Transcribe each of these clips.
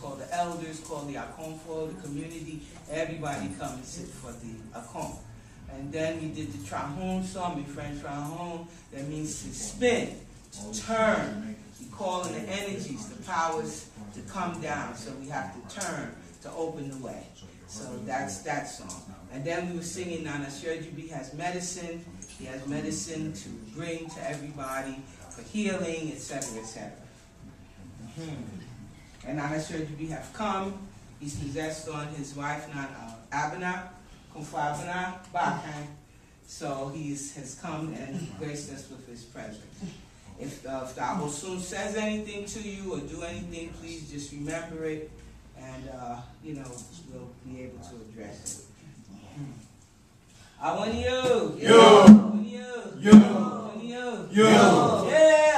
call the elders, call the Akon for the community. Everybody come and sit for the Akon. And then we did the Trahon song in French Trahon. That means to spin, to turn. We calling the energies, the powers to come down. So we have to turn to open the way. So that's that song. And then we were singing Nana Shurjubi has medicine. He has medicine to bring to everybody for healing, etc., etc. And Nana Shurjubi have come. He's possessed on his wife, Nana uh, Abana, Kumfabana, Bakan. So he has come and graced us with his presence. If, uh, if the Abosun says anything to you or do anything, please just remember it and, uh, you know, we'll be able to address it. I want you. You. I want you. You. I want you. You. Yeah,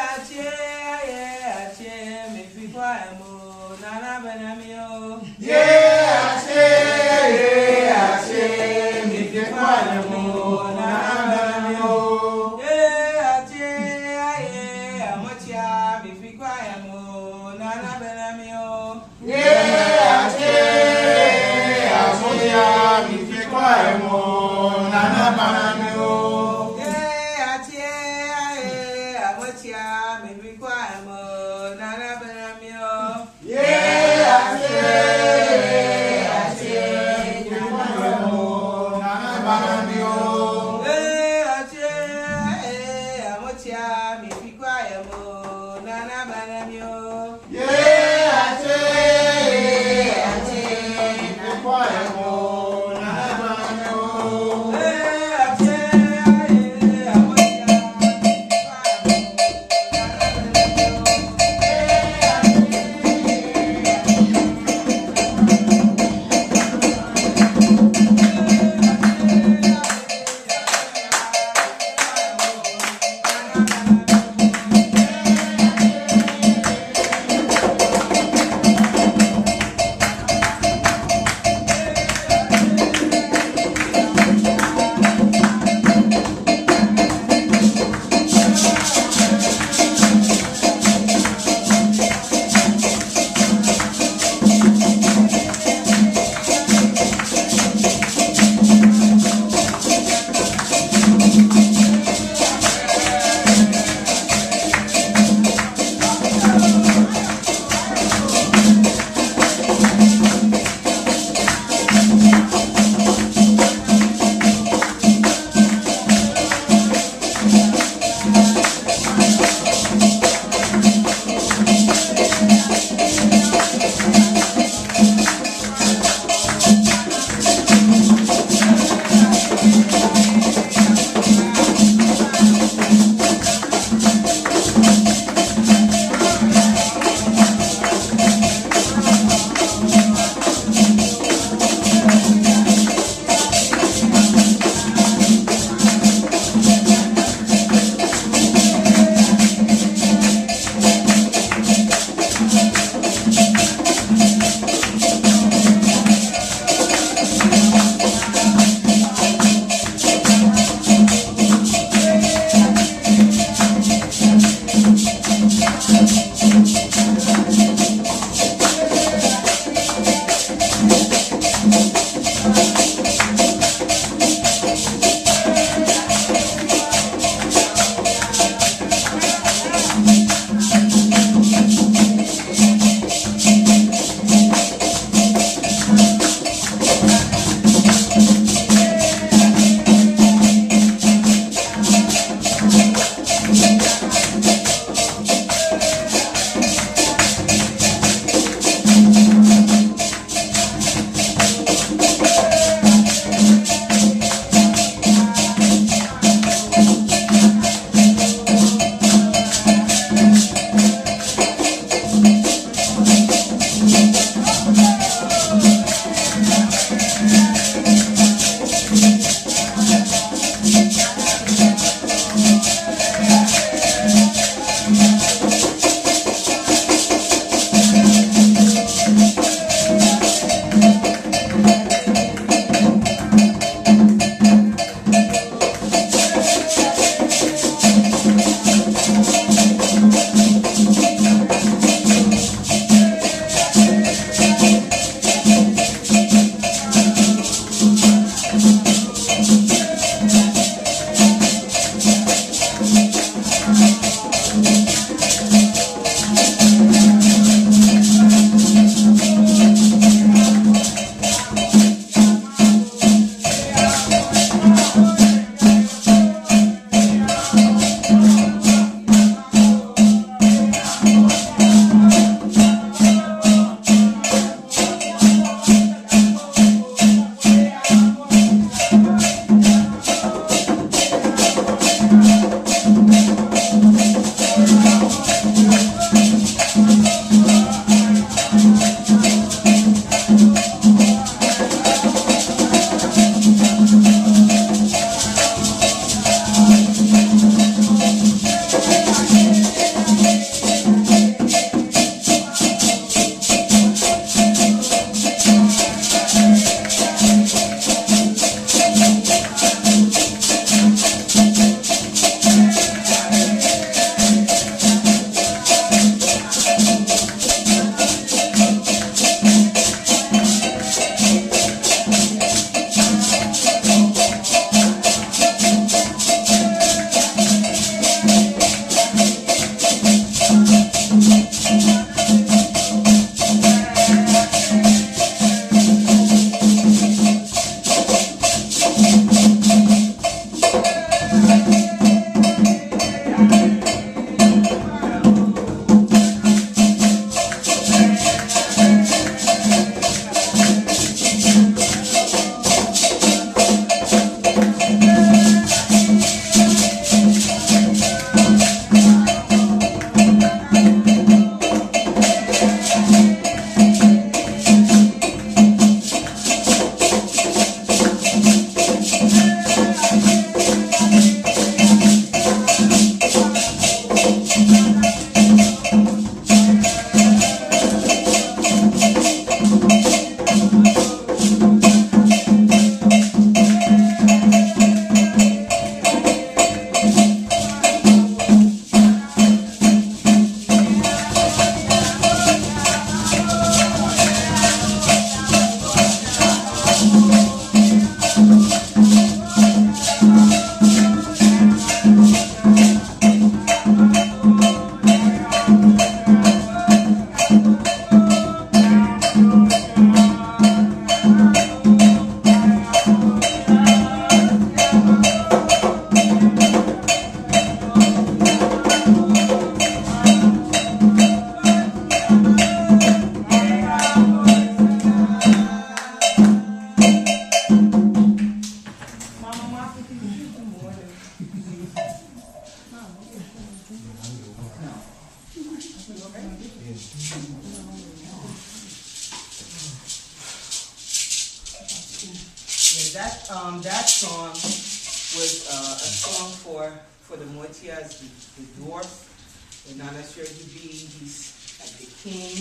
And Nana Shirley B, he's like the king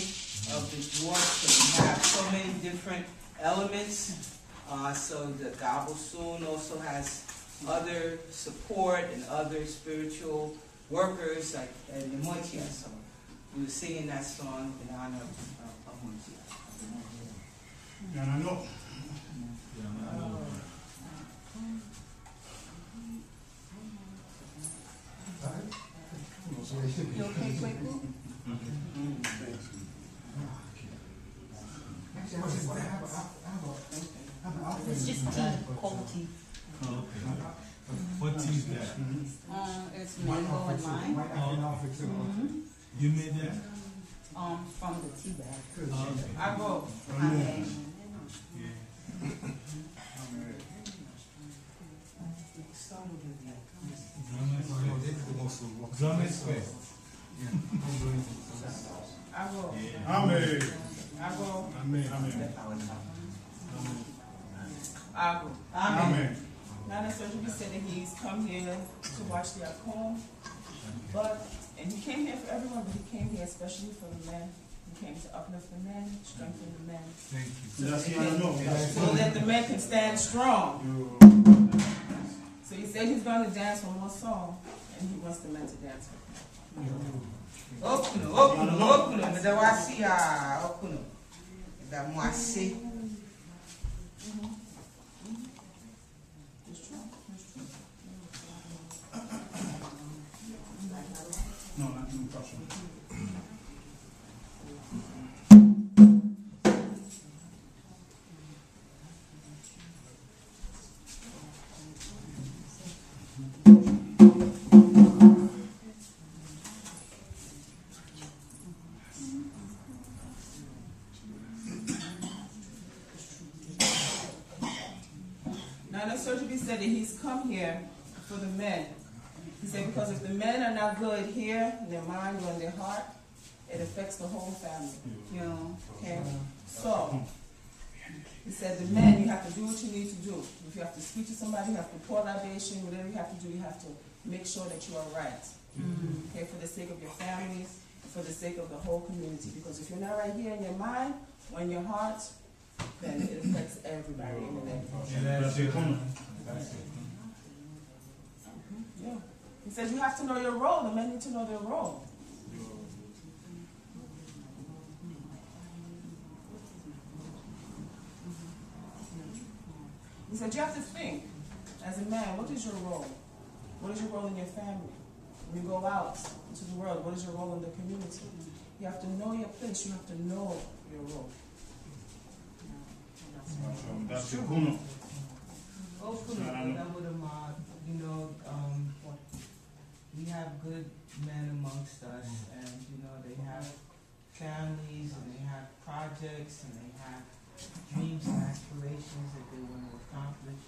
of the dwarfs, so we have so many different elements. Uh, so the Gobble Soon also has other support and other spiritual workers like the Moitias. So we were singing that song in honor of, of, of. Yana no. You okay, Quaker? It's just tea, cold tea. Oh, okay. What tea is that? Uh, it's mango and lime. Mhm. You made that? Um, from the tea bag. Oh, okay. I go. Okay. Yeah. Drum is first. I go. Yeah. Amen. Amen. Amen. Amen. That he's come here to watch their home, but, he came here for everyone, but he came here especially for the men. He came to uplift the men, strengthen the men, Thank you. No. so that the men can stand strong. So he said he's gonna dance one more song, and he wants the men to dance with him. Okuno, mm. okuno, mm. okuno, meda wasi ya ah, okuno. Meda you have to pour libation, whatever you have to do, you have to make sure that you are right. Mm-hmm. Okay, for the sake of your families, for the sake of the whole community, because if you're not right here in your mind or in your heart, then it affects everybody in the next. Yeah, that's it. That's it. Mm-hmm. Yeah. He says you have to know your role, the men need to know their role. He said you have to think, as a man, what is your role? What is your role in your family? When you go out into the world, what is your role in the community? You have to know your place, you have to know your role. That's. Kuno. Okuno, remember them, uh, you know, um, we have good men amongst us and, you know, they have families and they have projects and they have dreams and aspirations that they want to accomplish.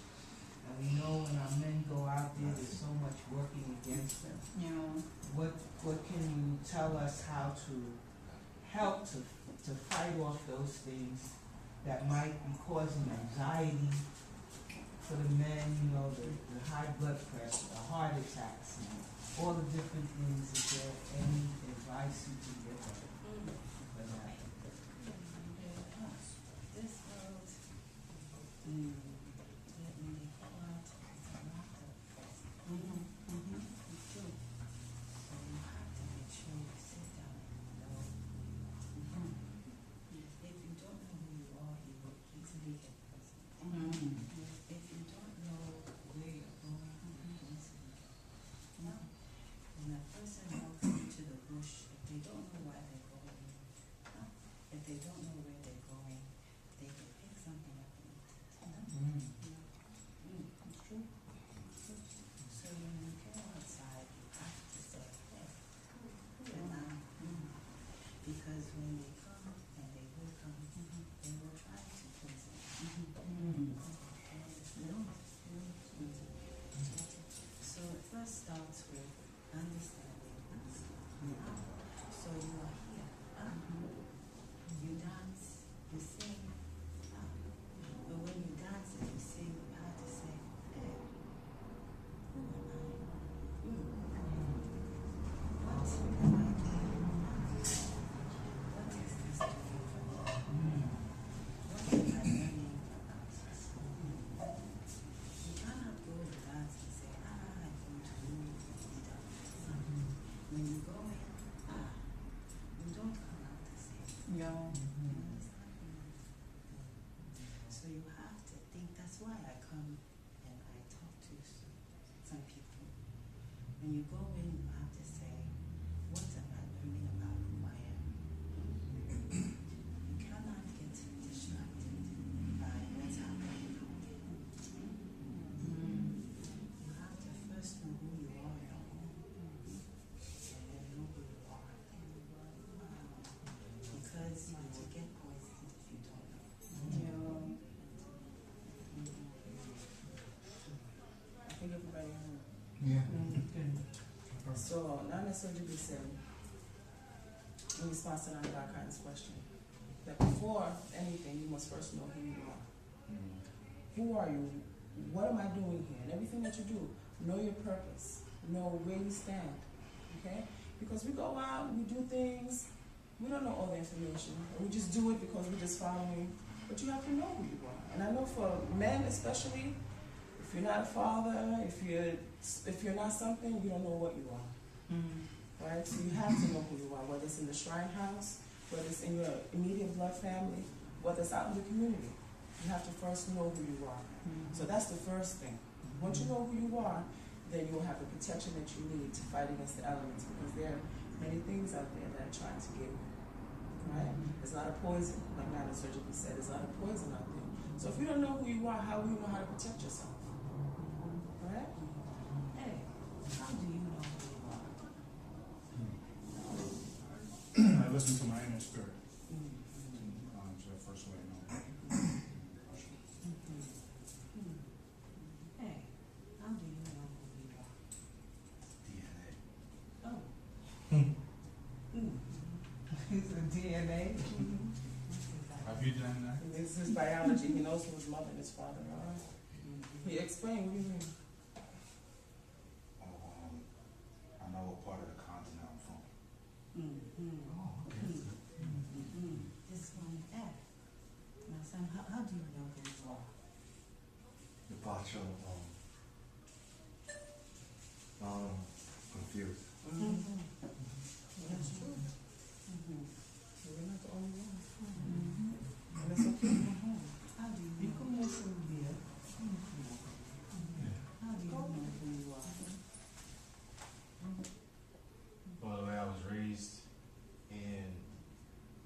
We know when our men go out there, there's so much working against them. you know, What, what can you tell us how to help to, to fight off those things that might be causing anxiety for the men, you know, the, the high blood pressure, the heart attacks, and all the different things, is there any advice you can give them for that? This world, mm, Yeah. So you have to think, that's why I come and I talk to some people. When you go in So, not necessarily be said, in response to that kind's question, that before anything, you must first know who you are. Mm-hmm. Who are you? What am I doing here? And everything that you do, know your purpose, know where you stand, okay? Because we go out, we do things, we don't know all the information, we just do it because we're just following, but you have to know who you are. And I know for men especially, if you're not a father, if you're if you're not something, you don't know what you are, mm. right? So you have to know who you are, whether it's in the shrine house, whether it's in your immediate blood family, whether it's out in the community. You have to first know who you are. Mm. So that's the first thing. Once you mm. know who you are, then you'll have the protection that you need to fight against the elements because there are many things out there that are trying to get you. Right? It's not a poison, like Nana surgically said, it's not a poison out there. So if you don't know who you are, how will you know how to protect yourself? Right? Hey, how do you know who you are? I listen to my inner spirit. Um, so the first way I know. Hey, how do you know who you are? DNA. Oh. Hmm. Mm. It's a DNA. Have you done that? It's his biology. He knows who his mother and his father are. He explained. What do you mean? Um, I know what part of the continent I'm from. Mm-hmm. Oh, Mm-hmm. This one, F. My son, how, how do you know who you are? The Bacho, um, um, confused. Mm-hmm. That's true. Mm-hmm. We're not the only ones. Mm-hmm. And it's okay. How do you You know? can move from here. How do you know who you are? Well, the way I was raised and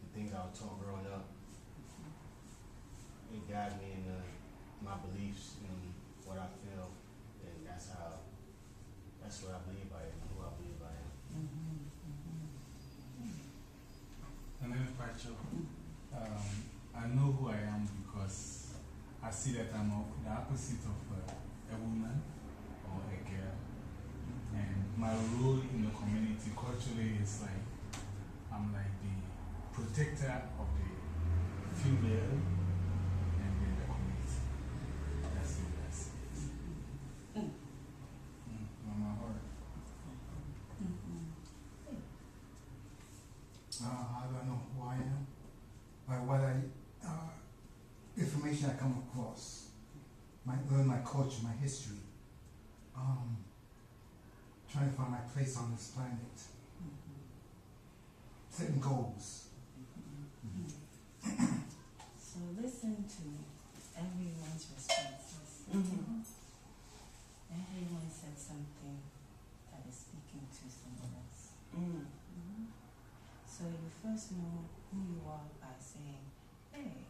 the things I was taught growing up, it guided me in uh, my beliefs and what I feel, and that's how, that's what I believe I am, who I believe I am. Mm-hmm. Um, I know who I am because I see that I'm the opposite of a woman or a girl. And my role in the community culturally is like, I'm like the protector of the female and then the community. That's it, that's it. Mm. Mm, from my heart. Uh, how do I know who I am? By what I, uh, information I come across, my, learn my culture, my history, um, trying to find my place on this planet, setting goals. So listen to everyone's responses. Mm-hmm. Everyone said something that is speaking to someone else. Mm. So you first know who you are by saying, hey,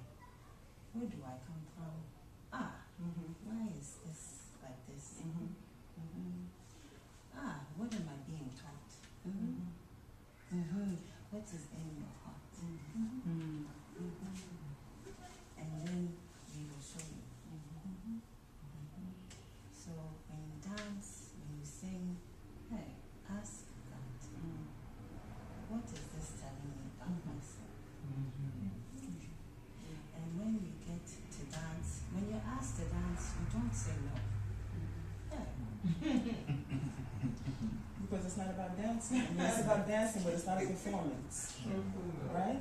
where do I come from? Mm-hmm. why is this like this? Mm-hmm. hmm Ah, what am I being taught? Mm-hmm. hmm What is in your heart? Mm-hmm. And then we will show you. Mhm. So when you dance, when you sing, hey, ask God, what is this telling me about myself? And when you get to dance, when you're asked to dance, you don't say no. Hey, Because it's not about dancing. I mean, it's about dancing, but it's not a performance, right?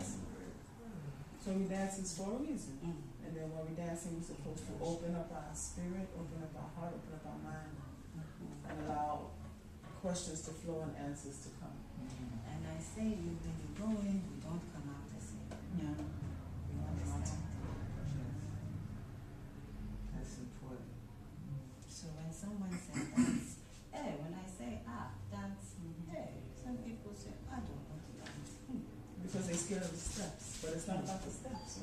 So we dance is for a reason. And then when we're dancing, we're supposed to open up our spirit, open up our heart, open up our mind, and allow questions to flow and answers to come. And I say you when you go in, you don't come out the same. Yeah. You understand? That's important. So when someone says dance, hey, when I say ah, they're scared of the steps, but it's not about the steps.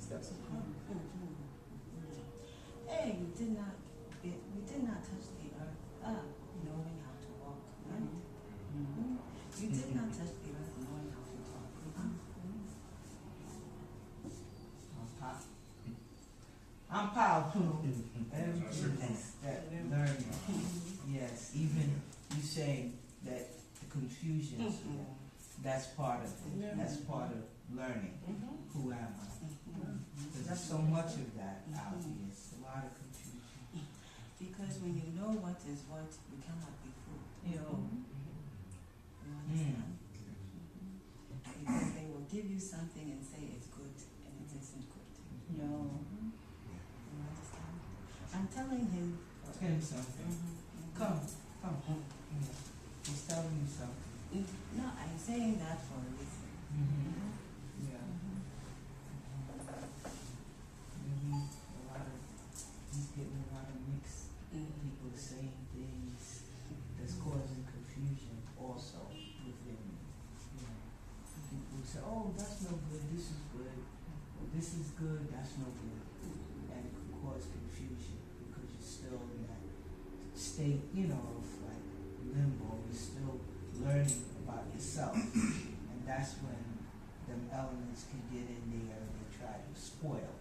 Steps will come. Mm-hmm. Mm-hmm. Mm-hmm. Hey, you did not, it, you did not touch the earth up knowing how to walk, right? Mhm. You did not touch the earth knowing how to talk. I'm pow- I'm powerful. Everything that learning. Yes, even you saying that the confusion, that's part of it. That's part of learning. Who am I? Because there's so much of that out here. It's a lot of confusion. Because when you know what is what, you cannot be fooled. You know, You understand? Because they will give you something and say it's good and it isn't good. you know, You understand? I'm telling him. Tell him something. Mhm. Come, come. Yeah. He's telling you something. No, I'm saying that for a reason. Mm-hmm. Yeah. Maybe a lot of, he's getting a lot of mixed people saying things that's causing confusion also within, you know. People say, oh, that's no good, this is good, or this is good, that's no good. And it can cause confusion because you're still in that state, you know, of like limbo, you're still learning about yourself. And that's when them elements can get in there and they try to spoil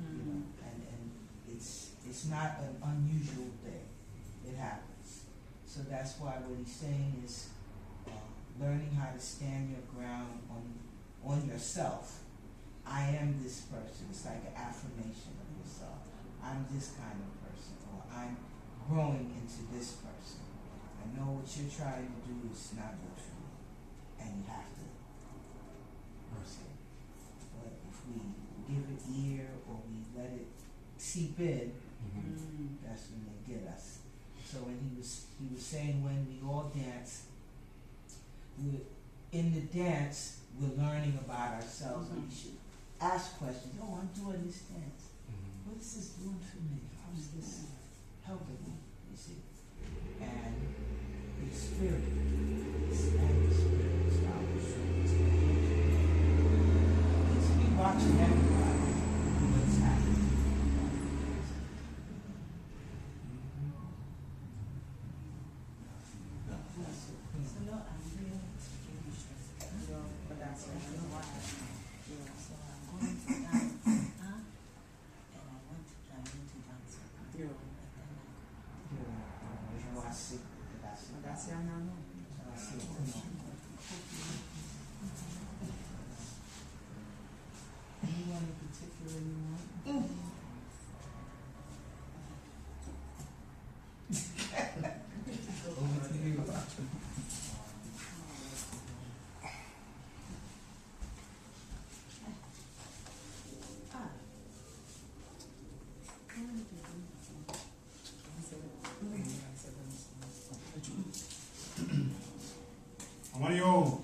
you know, and, and it's, it's not an unusual thing. It happens. So that's why what he's saying is, uh, learning how to stand your ground on, on yourself. I am this person. It's like an affirmation of yourself. I'm this kind of person, or I'm growing into this person. I know what you're trying to do is not good for me, and you have to proceed. But if we give it ear or we let it seep in, mm-hmm. that's when they get us. So when he was he was saying when we all dance, we in the dance we're learning about ourselves and we mm-hmm. should ask questions. Oh, I'm doing this dance. Mm-hmm. What is this doing for me? How is this helping me? You see, and the spirit, it's and the spirit is how we show it's It's be watching everybody do what's happening. That's it. So no, I'm here to give you know, but that's I what know I why. So I'm going to criou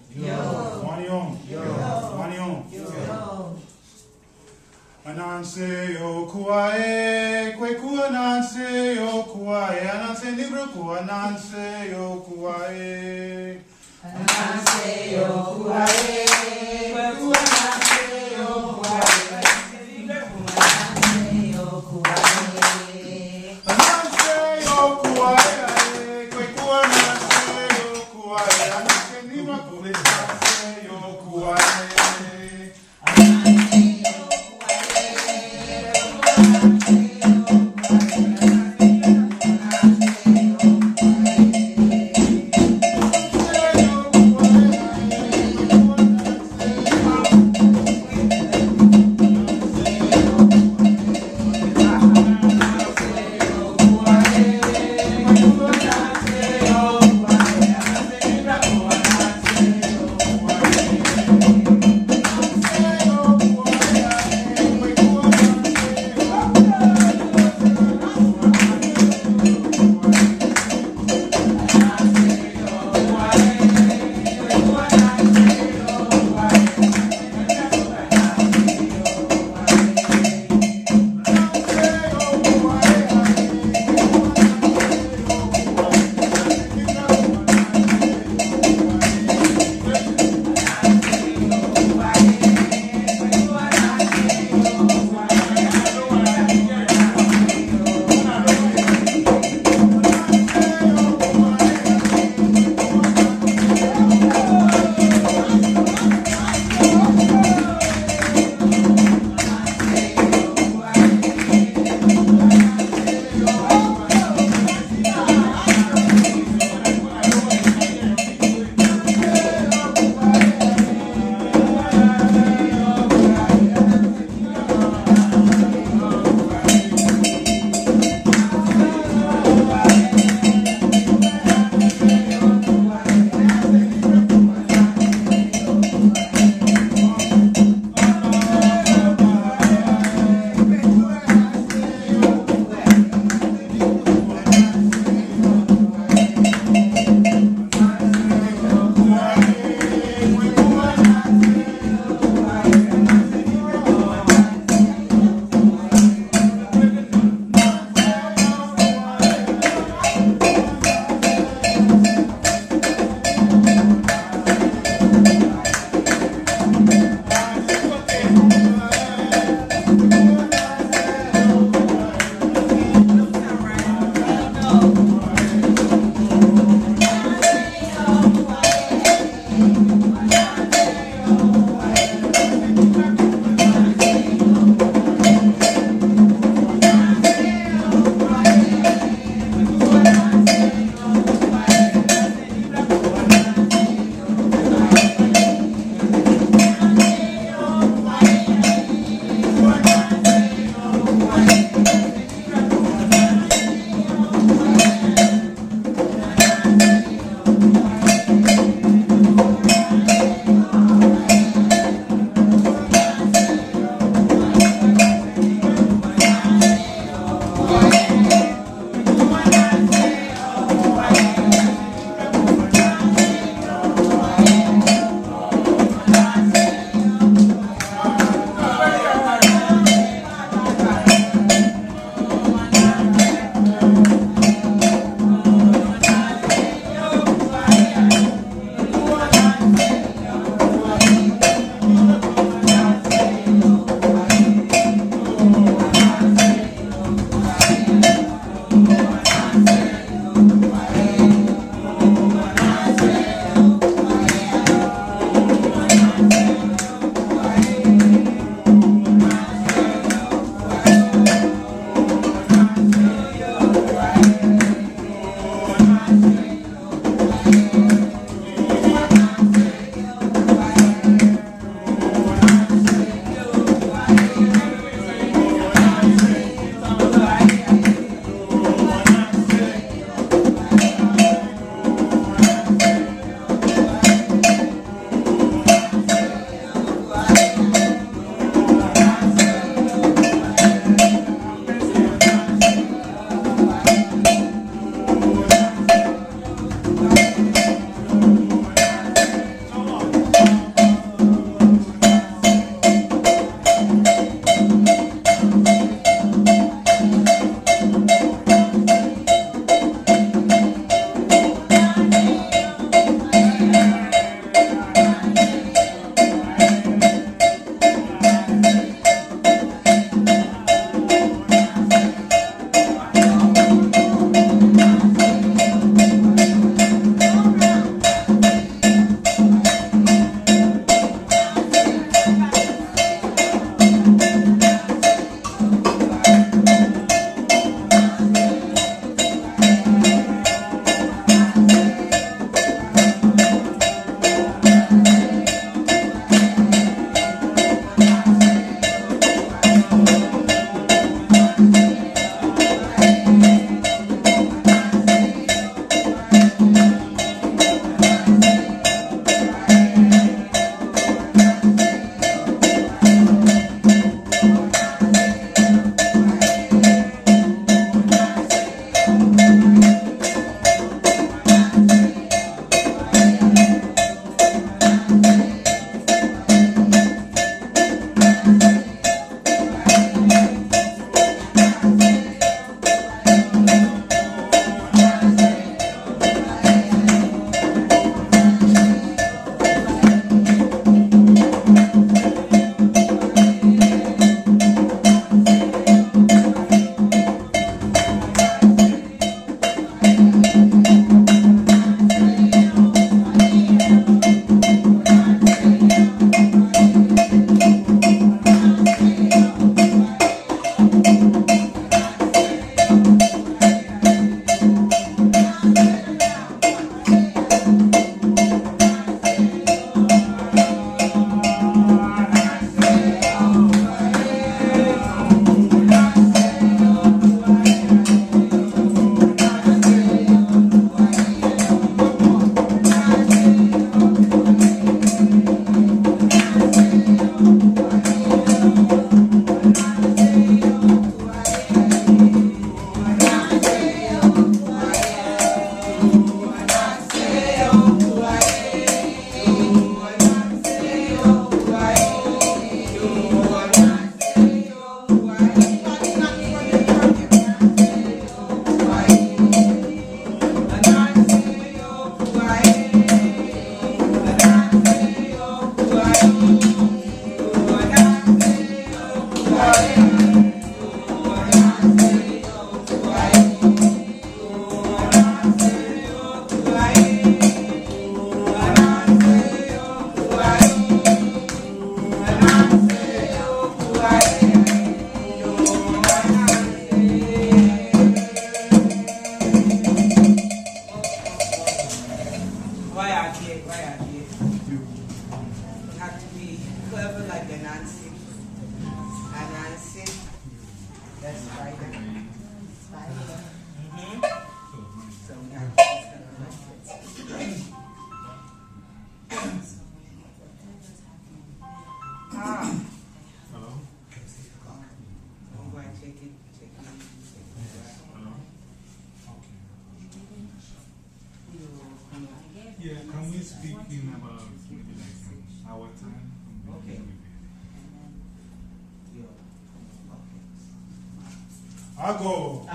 okay. I go.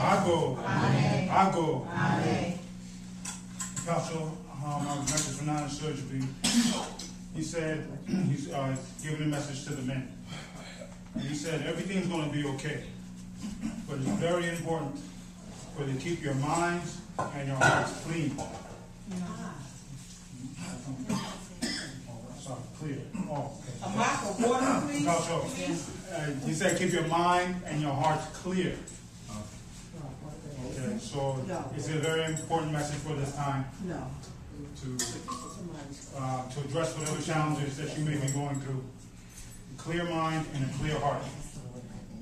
I go. I go. Apostle, um, I was mentioned for non-surgery. He said, he's, uh, giving a message to the men. And he said, everything's gonna be okay. But it's very important for you to keep your minds and your hearts clean. Oh, Sorry, clear. Oh, A okay. of water, please? Apostle, uh, he said, keep your mind and your heart clear. Okay, so it's a very important message for this time No. to, uh, to address whatever challenges that you may be going through. A Clear mind and a clear heart.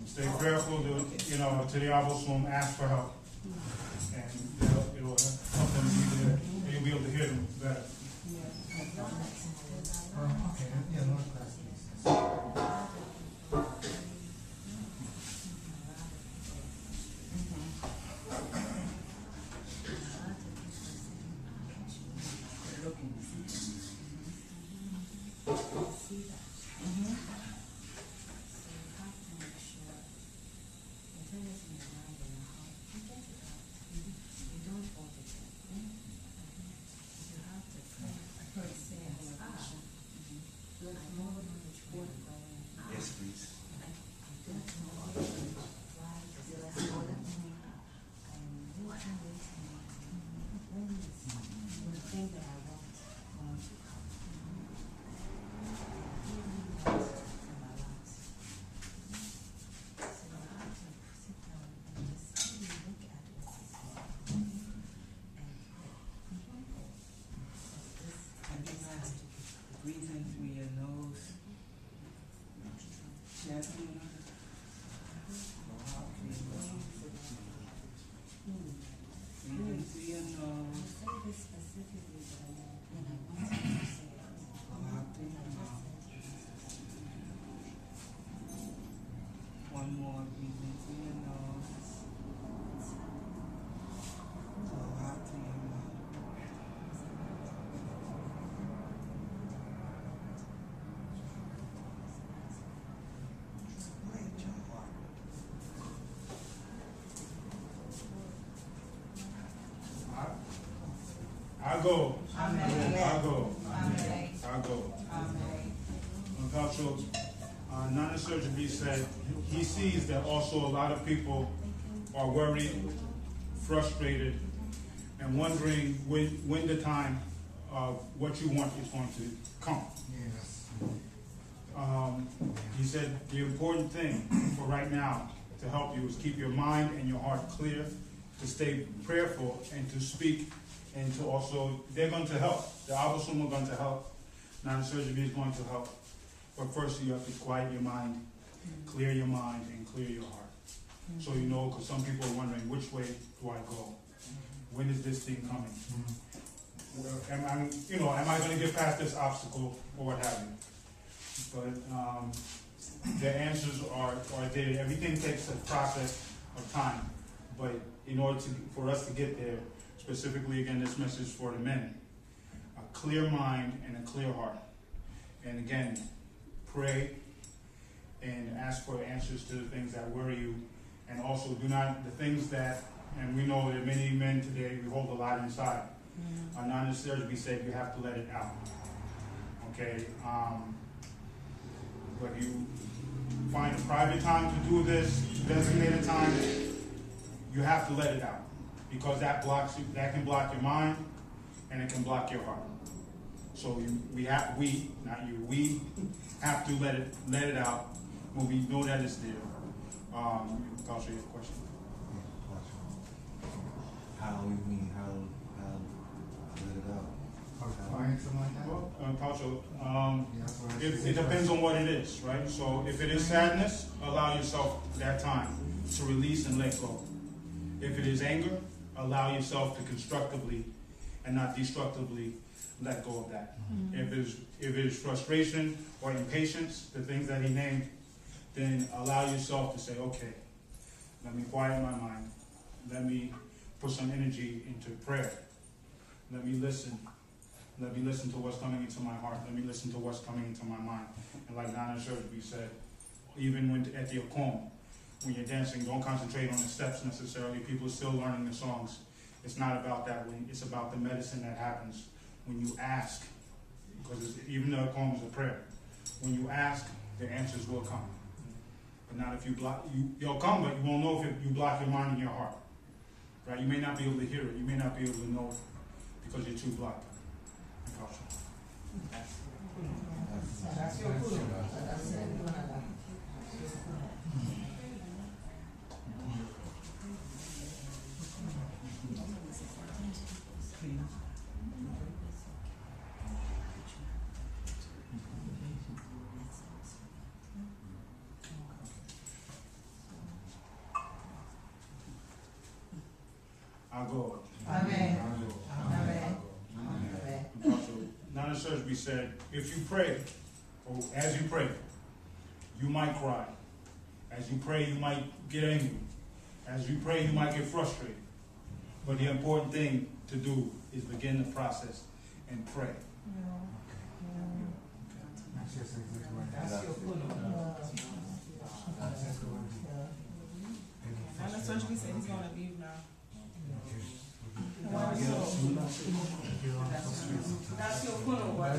Stay prayerful to, you know, to the Abosum, ask for help. And it'll, it'll help them be there, you'll be able to hear them better. Uh, okay, yeah, no class. Yes, please. thing that I want going to come. In my life. So I have to sit down and just really look at what is going on and pray. So this, And be this nice. has to in through your nose. Gently. Breathe in through your nose. say this specifically, but I know when I want to say it. Blow out through your mouth. One more. Breathe in through your nose. Blow out through your mouth. Light your heart. I, I go. Amen. I go. Amen. I go. Amen. Apostle, uh, Nana Surgery said he sees that also a lot of people are worried, frustrated, and wondering when, when the time of what you want is going to come. Yes. Um, he said the important thing for right now to help you is keep your mind and your heart clear, to stay prayerful, and to speak, and to also, they're going to help. The Abosum are going to help. Non-surgery is going to help. But first, you have to quiet your mind, clear your mind, and clear your heart. So you know, because some people are wondering, which way do I go? When is this thing coming? Well, Am I, you know, am I going to get past this obstacle or what have you? But um, the answers are, are there. Everything takes a process of time. But in order to, for us to get there, specifically again, this message for the men. A clear mind and a clear heart. And again, pray and ask for answers to the things that worry you. And also do not, the things that, and we know that many men today, we hold a lot inside. Are not necessarily to be said, you have to let it out. Okay, um, but you find a private time to do this, designated time, you have to let it out. Because that blocks you, that can block your mind and it can block your heart. So you, we have, we, not you, we have to let it, let it out when we know that it's there. Um, I'll show you a question. How you mean, how, how, let it out? Or crying, something like that? Well, uh, Culture, um, Yeah, that's what I It, it depends on what it is, right? So if it is sadness, allow yourself that time to release and let go. If it is anger, allow yourself to constructively and not destructively let go of that. Mm-hmm. If it is, if it is frustration or impatience, the things that he named, then allow yourself to say, okay, let me quiet my mind. Let me put some energy into prayer. Let me listen. Let me listen to what's coming into my heart. Let me listen to what's coming into my mind. And like Nana Shursby said, even when at the Akom, when you're dancing, don't concentrate on the steps necessarily. People are still learning the songs. It's not about that. It's about the medicine that happens when you ask, because even the Akom is a prayer. When you ask, the answers will come. But not if you block. You, they'll come, but you won't know if you block your mind and your heart. Right? You may not be able to hear it. You may not be able to know it because you're too blocked. Gotcha. I'll go. Amen. I'll go. Amen. Amen. Also, Nana Shursby said, if you pray, or as you pray, you might cry. As you pray, you might get angry. As you pray, you might get frustrated. But the important thing to do is begin the process and pray. Nana Surgery said he's gonna leave now. That's your funeral, what?